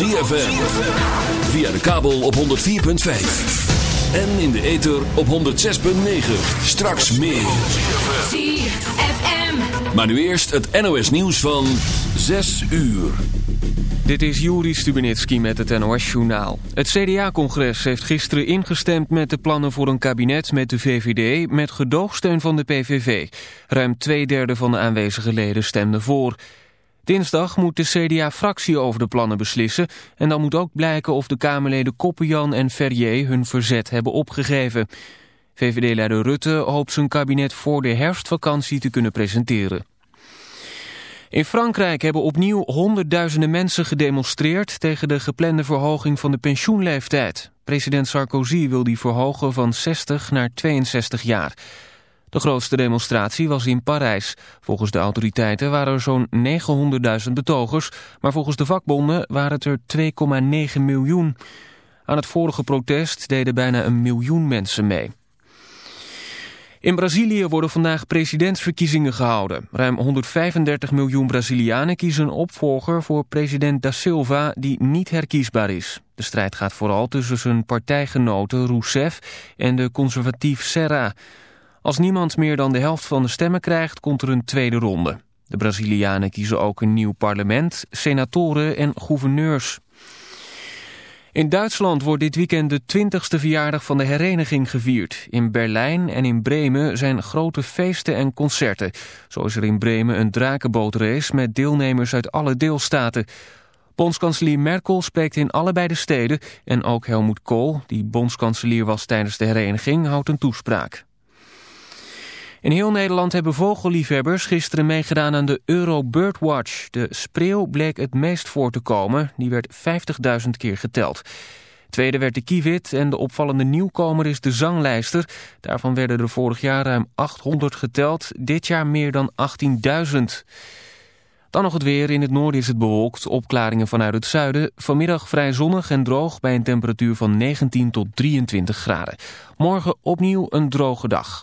ZFM. Via de kabel op 104.5. En in de ether op 106.9. Straks meer. ZFM. Maar nu eerst het NOS nieuws van 6 uur. Dit is Juri Stubenitski met het NOS-journaal. Het CDA-congres heeft gisteren ingestemd met de plannen voor een kabinet met de VVD... met gedoogsteun van de PVV. Ruim twee derde van de aanwezige leden stemde voor. Dinsdag moet de CDA-fractie over de plannen beslissen... en dan moet ook blijken of de Kamerleden Koppenjan en Ferrier hun verzet hebben opgegeven. VVD-leider Rutte hoopt zijn kabinet voor de herfstvakantie te kunnen presenteren. In Frankrijk hebben opnieuw honderdduizenden mensen gedemonstreerd tegen de geplande verhoging van de pensioenleeftijd. President Sarkozy wil die verhogen van 60 naar 62 jaar. De grootste demonstratie was in Parijs. Volgens de autoriteiten waren er zo'n 900.000 betogers, maar volgens de vakbonden waren het er 2,9 miljoen. Aan het vorige protest deden bijna een miljoen mensen mee. In Brazilië worden vandaag presidentsverkiezingen gehouden. Ruim 135 miljoen Brazilianen kiezen een opvolger voor president Da Silva die niet herkiesbaar is. De strijd gaat vooral tussen zijn partijgenoten Rousseff en de conservatief Serra. Als niemand meer dan de helft van de stemmen krijgt, komt er een tweede ronde. De Brazilianen kiezen ook een nieuw parlement, senatoren en gouverneurs. In Duitsland wordt dit weekend de 20ste verjaardag van de hereniging gevierd. In Berlijn en in Bremen zijn grote feesten en concerten. Zo is er in Bremen een drakenbootrace met deelnemers uit alle deelstaten. Bondskanselier Merkel spreekt in allebei de steden... en ook Helmut Kohl, die bondskanselier was tijdens de hereniging, houdt een toespraak. In heel Nederland hebben vogelliefhebbers gisteren meegedaan aan de Euro Birdwatch. De spreeuw bleek het meest voor te komen. Die werd 50.000 keer geteld. Tweede werd de kiewit en de opvallende nieuwkomer is de zanglijster. Daarvan werden er vorig jaar ruim 800 geteld. Dit jaar meer dan 18.000. Dan nog het weer. In het noorden is het bewolkt. Opklaringen vanuit het zuiden. Vanmiddag vrij zonnig en droog bij een temperatuur van 19 tot 23 graden. Morgen opnieuw een droge dag.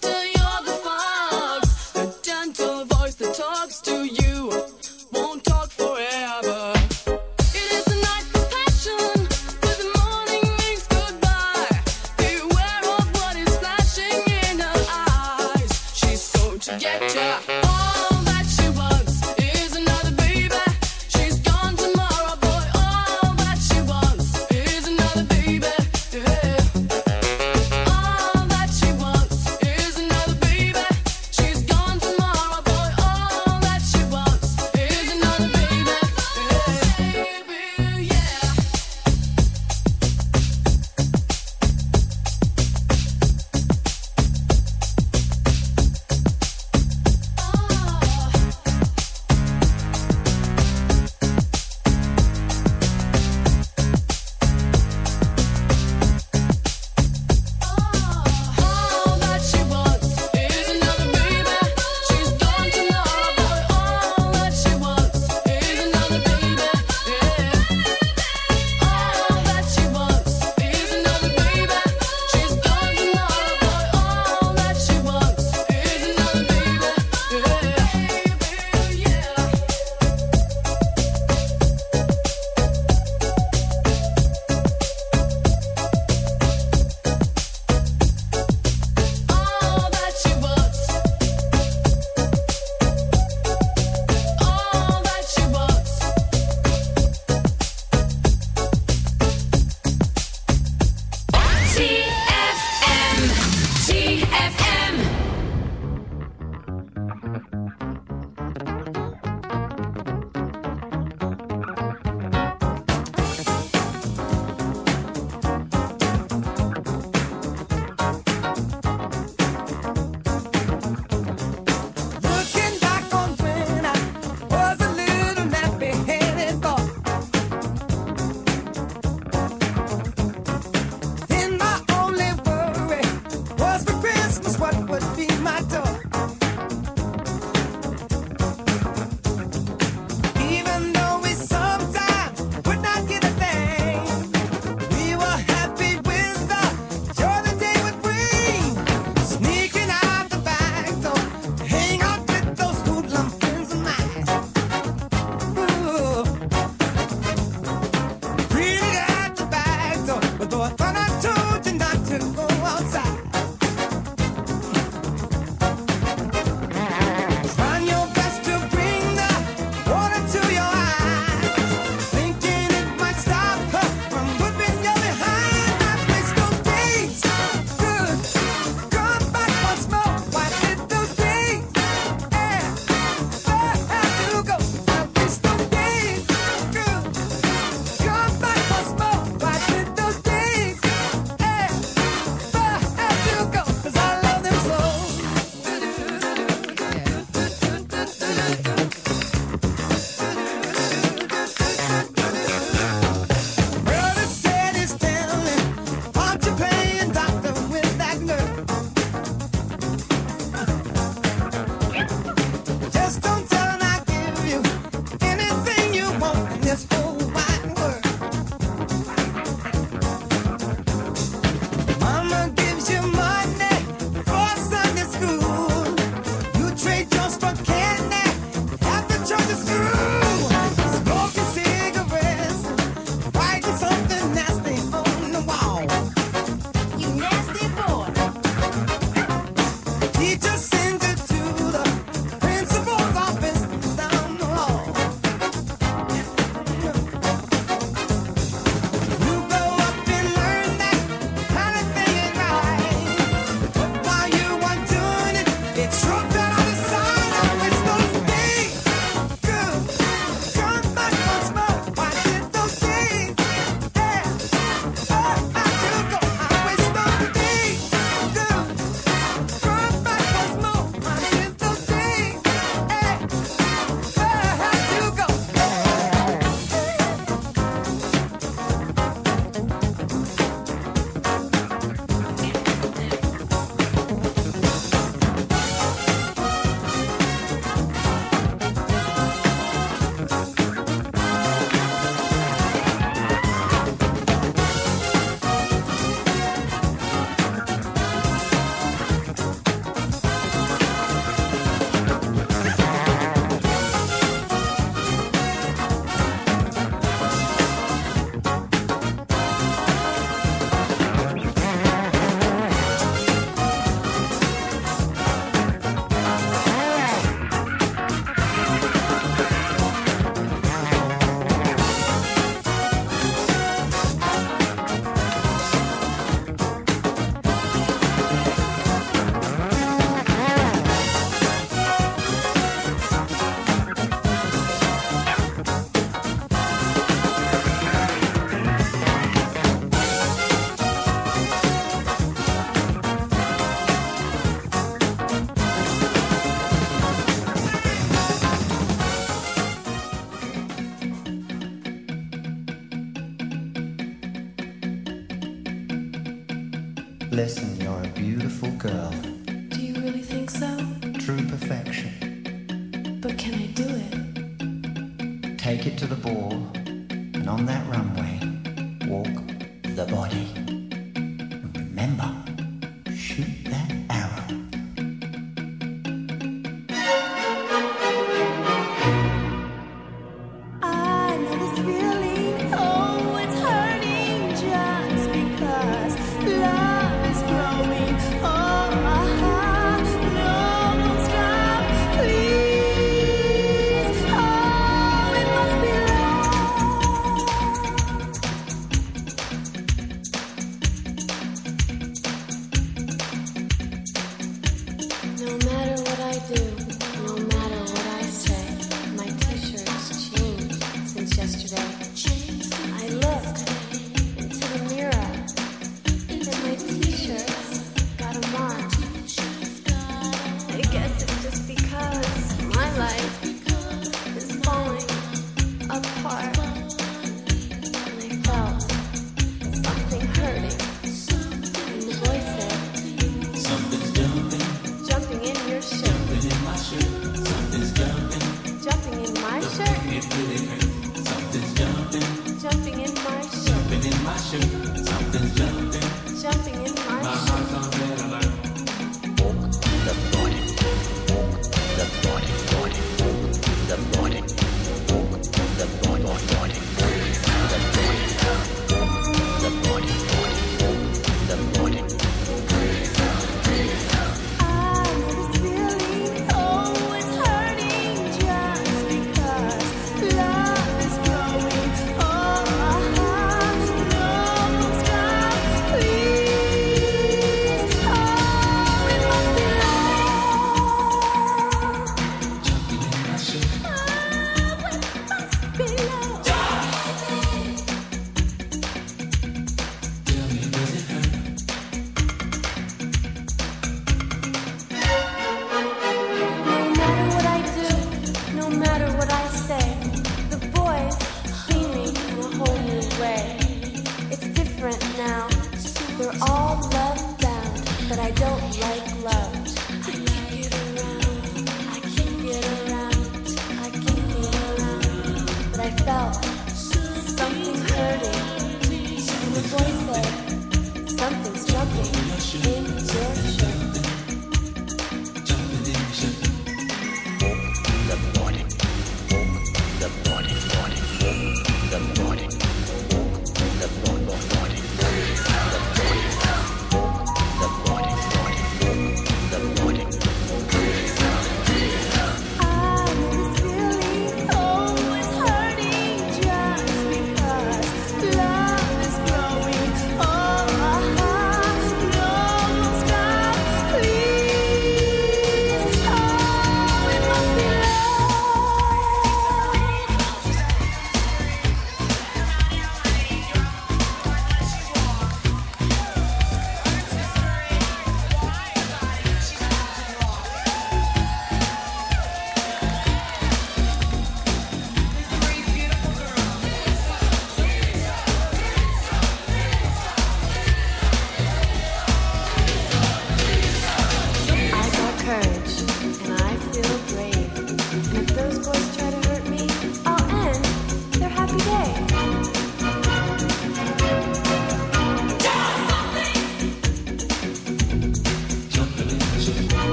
to you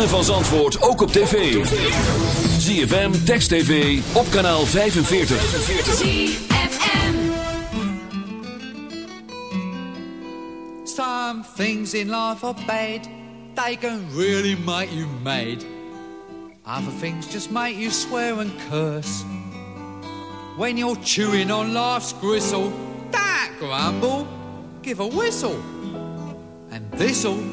Ritme van Zandvoort ook op tv. ZFM, Text TV, op kanaal 45. ZFM. Some things in life are bad, they can really make you mad. Other things just make you swear and curse. When you're chewing on life's gristle, don't grumble, give a whistle. And this'll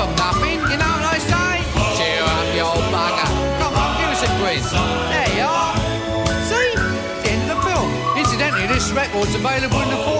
for nothing, you know what I say? Cheer up, you old bugger. Come on, give us a grin. There you are. See? It's the end of the film. Incidentally, this record's available in the 4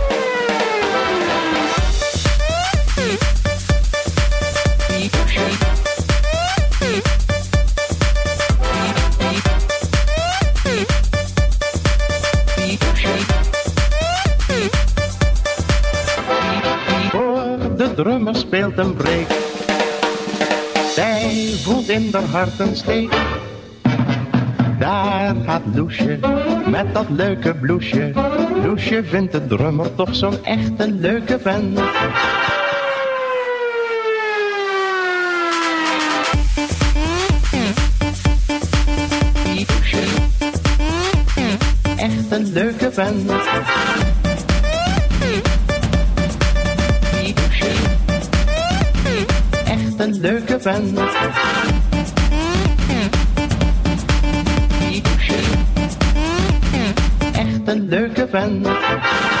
in haar harten. Daar gaat Loesje met dat leuke bloesje. Loesje vindt de drummer toch zo'n echt een leuke vent. Echt een leuke vent. Echt een leuke vent. and lurk around.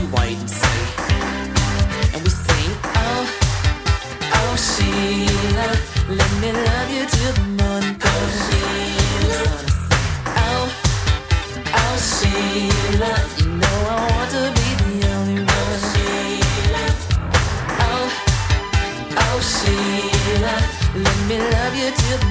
Let me love you till the moon goes. Oh, oh you know I want to be the only one. Oh, oh let me love you till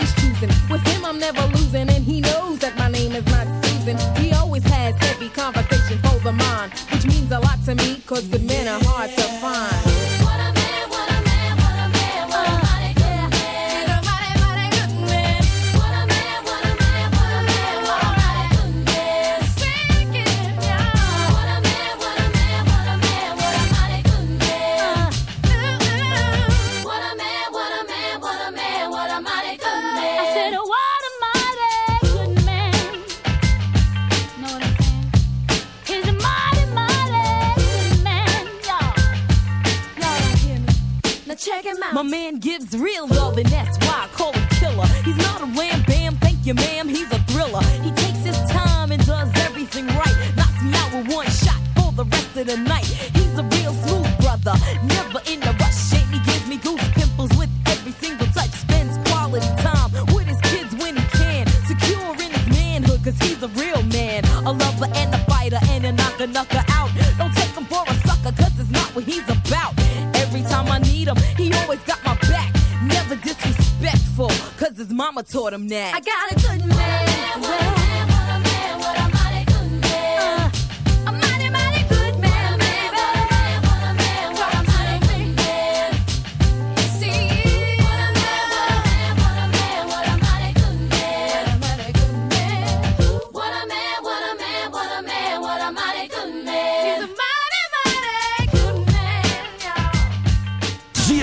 Cause good men are hard to taught him. I got a good man. man.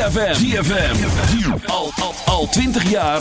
ZFM. ZFM. Al, al, al 20 jaar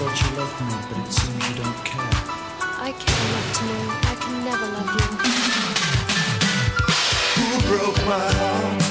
thought you loved me, but it seems you don't care. I to know I can never love you. Who broke my heart?